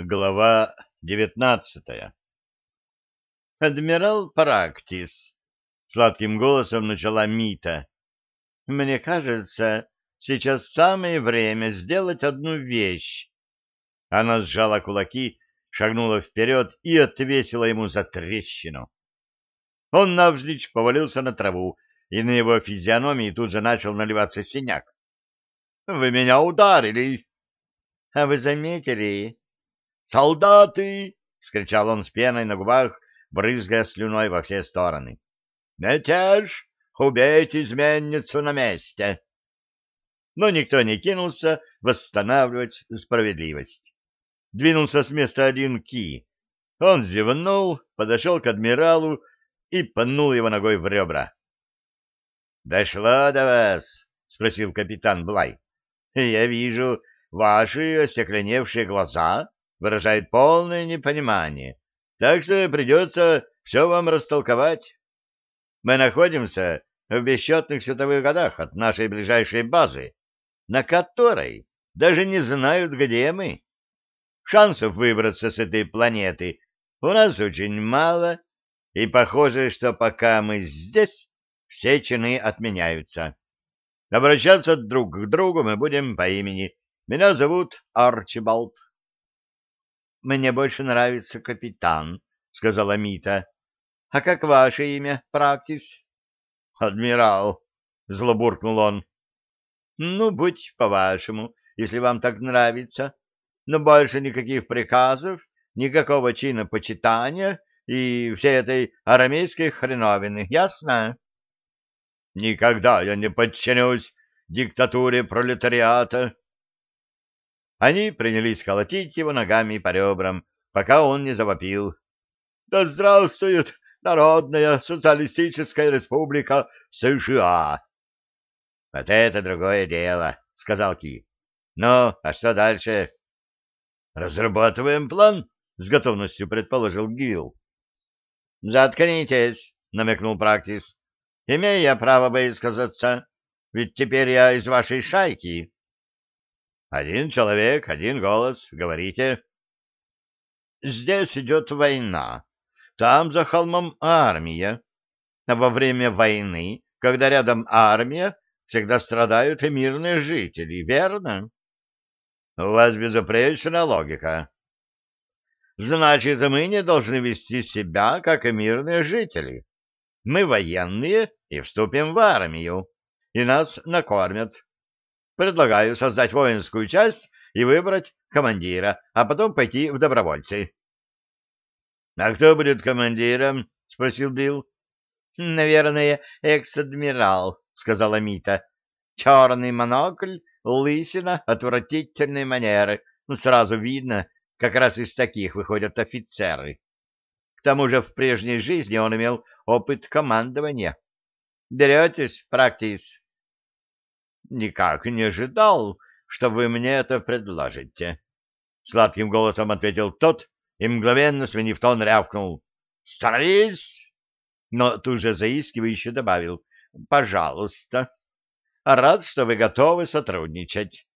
Глава девятнадцатая «Адмирал Парактис», — сладким голосом начала Мита, — «мне кажется, сейчас самое время сделать одну вещь». Она сжала кулаки, шагнула вперед и отвесила ему за трещину. Он навзничь повалился на траву, и на его физиономии тут же начал наливаться синяк. «Вы меня ударили!» «А вы заметили?» «Солдаты!» — скричал он с пеной на губах, брызгая слюной во все стороны. «Мятеж! Убейте изменницу на месте!» Но никто не кинулся восстанавливать справедливость. Двинулся с места один Ки. Он зевнул, подошел к адмиралу и пнул его ногой в ребра. «Дошло до вас?» — спросил капитан Блай. «Я вижу ваши остекленевшие глаза выражает полное непонимание, так что придется все вам растолковать. Мы находимся в бесчетных световых годах от нашей ближайшей базы, на которой даже не знают, где мы. Шансов выбраться с этой планеты у нас очень мало, и похоже, что пока мы здесь, все чины отменяются. Обращаться друг к другу мы будем по имени. Меня зовут Арчибалд. — Мне больше нравится капитан, — сказала Мита. — А как ваше имя, Практис? — Адмирал, — злобуркнул он. — Ну, будь по-вашему, если вам так нравится. Но больше никаких приказов, никакого чина почитания и всей этой арамейской хреновины, ясно? — Никогда я не подчинюсь диктатуре пролетариата, они принялись колотить его ногами по ребрам, пока он не завопил. «Да здравствует Народная Социалистическая Республика США!» «Вот это другое дело», — сказал Ки. «Ну, а что дальше?» «Разрабатываем план», — с готовностью предположил Гилл. «Заткнитесь», — намекнул Практис. «Имею я право высказаться, ведь теперь я из вашей шайки». Один человек, один голос. Говорите. Здесь идет война. Там за холмом армия. А во время войны, когда рядом армия, всегда страдают и мирные жители, верно? У вас безупречная логика. Значит, мы не должны вести себя, как и мирные жители. Мы военные и вступим в армию, и нас накормят. Предлагаю создать воинскую часть и выбрать командира, а потом пойти в добровольцы. — А кто будет командиром? — спросил Билл. — Наверное, экс-адмирал, — сказала Мита. — Черный монокль, лысина, отвратительные манеры. Ну, сразу видно, как раз из таких выходят офицеры. К тому же в прежней жизни он имел опыт командования. Беретесь, практис? Никак не ожидал, что вы мне это предложите. Сладким голосом ответил тот и, мгновенно сменив тон, рявкнул. «Становись!» Но тут же заискивающе добавил. «Пожалуйста. Рад, что вы готовы сотрудничать.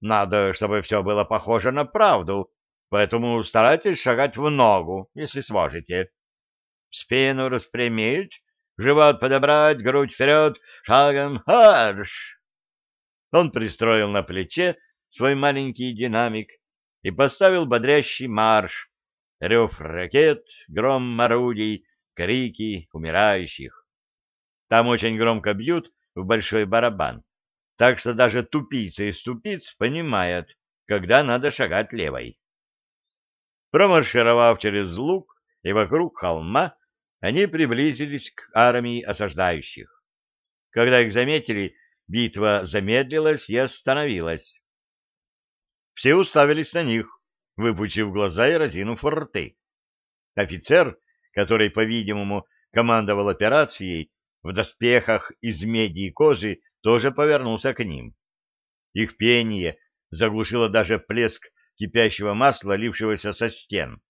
Надо, чтобы все было похоже на правду, поэтому старайтесь шагать в ногу, если сможете. Спину распрямить, живот подобрать, грудь вперед, шагом марш!» Он пристроил на плече свой маленький динамик и поставил бодрящий марш, рев ракет, гром орудий, крики умирающих. Там очень громко бьют в большой барабан, так что даже тупица из тупиц понимает, когда надо шагать левой. Промаршировав через луг и вокруг холма, они приблизились к армии осаждающих. Когда их заметили, Битва замедлилась и остановилась. Все уставились на них, выпучив глаза и разинув рты. Офицер, который, по-видимому, командовал операцией, в доспехах из меди и кожи, тоже повернулся к ним. Их пение заглушило даже плеск кипящего масла, лившегося со стен.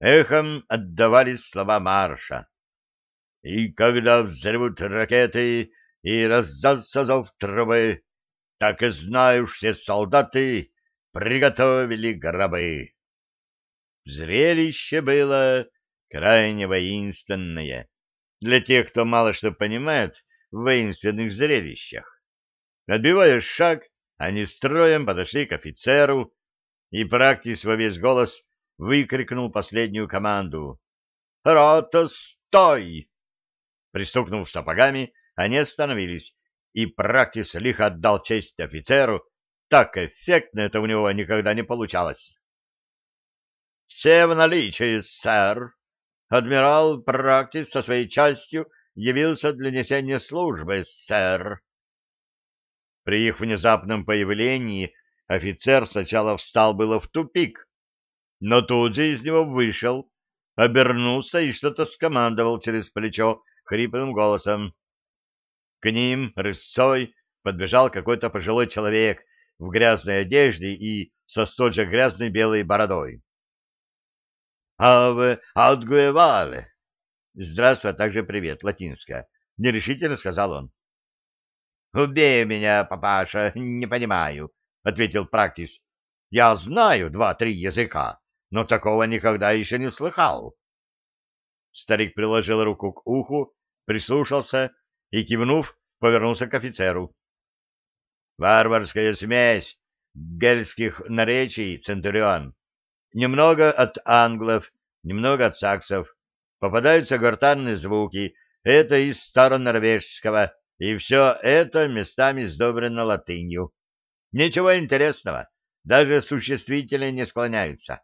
Эхом отдавались слова марша. «И когда взрывут ракеты, и раздался зов трубы. Так и знаю, все солдаты приготовили гробы. Зрелище было крайне воинственное для тех, кто мало что понимает в воинственных зрелищах. Отбивая шаг, они строем подошли к офицеру, и Практис во весь голос выкрикнул последнюю команду. «Рота, стой!» Пристукнув сапогами, они остановились, и Практис лихо отдал честь офицеру, так эффектно это у него никогда не получалось. «Все в наличии, сэр!» Адмирал Практис со своей частью явился для несения службы, сэр. При их внезапном появлении офицер сначала встал было в тупик, но тут же из него вышел, обернулся и что-то скомандовал через плечо хриплым голосом. К ним рысцой подбежал какой-то пожилой человек в грязной одежде и со столь же грязной белой бородой. — Аве адгуевале! — Здравствуй, а также привет, латинское. — нерешительно сказал он. — Убей меня, папаша, не понимаю, — ответил Практис. — Я знаю два-три языка, но такого никогда еще не слыхал. Старик приложил руку к уху, прислушался и, кивнув, повернулся к офицеру. «Варварская смесь гельских наречий, Центурион. Немного от англов, немного от саксов. Попадаются гортанные звуки. Это из старонорвежского, и все это местами сдобрено латынью. Ничего интересного, даже существительные не склоняются.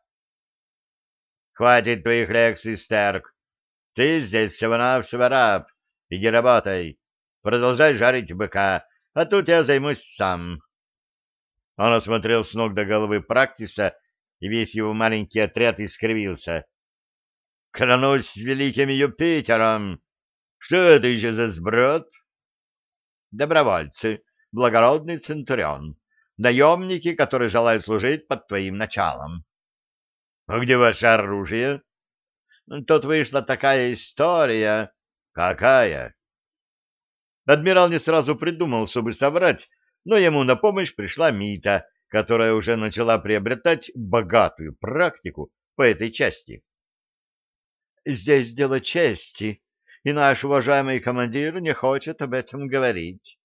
Хватит твоих лекций, Стерк. Ты здесь всего-навсего раб. Иди работай. Продолжай жарить быка, а тут я займусь сам. Он осмотрел с ног до головы Практиса, и весь его маленький отряд искривился. — Клянусь великим Юпитером! Что это еще за сброд? — Добровольцы, благородный центурион, наемники, которые желают служить под твоим началом. — А где ваше оружие? — Тут вышла такая история. — Какая? Адмирал не сразу придумал, чтобы соврать, но ему на помощь пришла Мита, которая уже начала приобретать богатую практику по этой части. «Здесь дело чести, и наш уважаемый командир не хочет об этом говорить.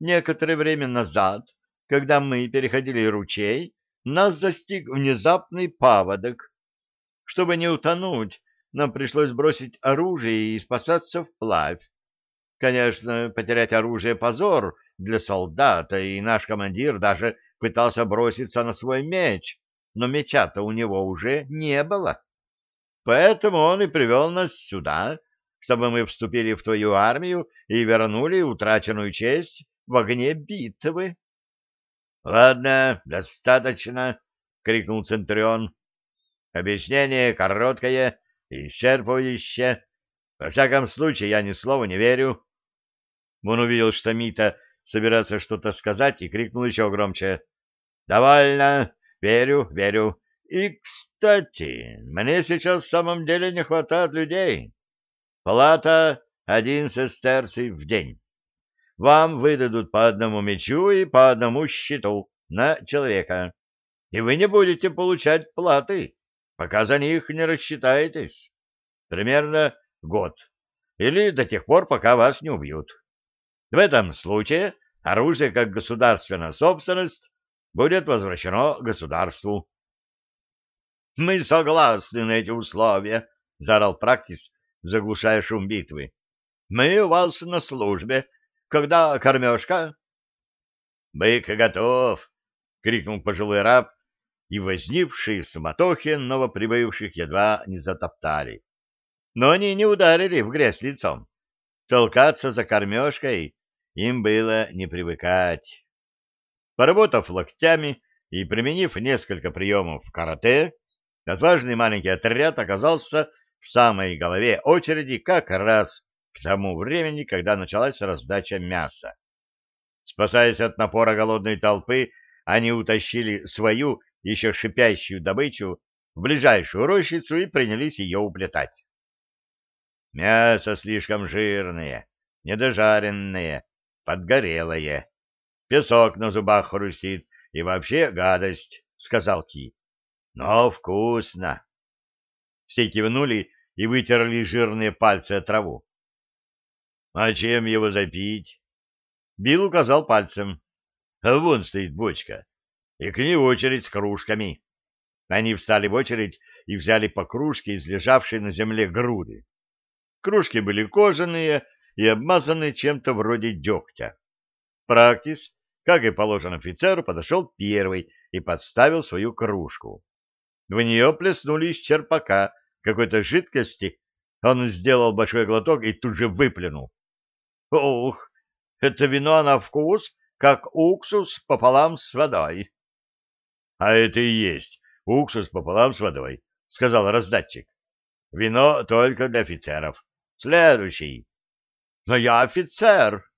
Некоторое время назад, когда мы переходили ручей, нас застиг внезапный паводок. Чтобы не утонуть, нам пришлось бросить оружие и спасаться вплавь. Конечно, потерять оружие — позор для солдата, и наш командир даже пытался броситься на свой меч, но меча-то у него уже не было. Поэтому он и привел нас сюда, чтобы мы вступили в твою армию и вернули утраченную честь в огне битвы. — Ладно, достаточно, — крикнул Центурион. — Объяснение короткое и исчерпывающее. Во всяком случае, я ни слова не верю. Он увидел, что Мита собирается что-то сказать, и крикнул еще громче. — Довольно. Верю, верю. И, кстати, мне сейчас в самом деле не хватает людей. Плата один сестерций в день. Вам выдадут по одному мечу и по одному щиту на человека. И вы не будете получать платы, пока за них не рассчитаетесь. Примерно год. Или до тех пор, пока вас не убьют. В этом случае оружие как государственная собственность будет возвращено государству. — Мы согласны на эти условия, — заорал Практис, заглушая шум битвы. — Мы у вас на службе. Когда кормежка? — Бык готов, — крикнул пожилой раб, и возникшие суматохи новоприбывших едва не затоптали. Но они не ударили в грязь лицом. Толкаться за кормежкой им было не привыкать. Поработав локтями и применив несколько приемов карате, отважный маленький отряд оказался в самой голове очереди как раз к тому времени, когда началась раздача мяса. Спасаясь от напора голодной толпы, они утащили свою, еще шипящую добычу, в ближайшую рощицу и принялись ее уплетать. Мясо слишком жирное, недожаренное, подгорелое. Песок на зубах хрустит и вообще гадость, — сказал Ки. — Но вкусно. Все кивнули и вытерли жирные пальцы от траву. — А чем его запить? Билл указал пальцем. — Вон стоит бочка, и к ней очередь с кружками. Они встали в очередь и взяли по кружке из лежавшей на земле груды. Кружки были кожаные и обмазаны чем-то вроде дегтя. Практис, как и положено офицеру, подошел первый и подставил свою кружку. В нее плеснули из черпака какой-то жидкости. Он сделал большой глоток и тут же выплюнул. «Ух, это вино на вкус, как уксус пополам с водой». «А это и есть уксус пополам с водой», — сказал раздатчик. «Вино только для офицеров. Следующий». «Но я офицер».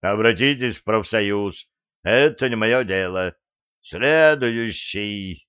«Обратитесь в профсоюз. Это не мое дело. Следующий».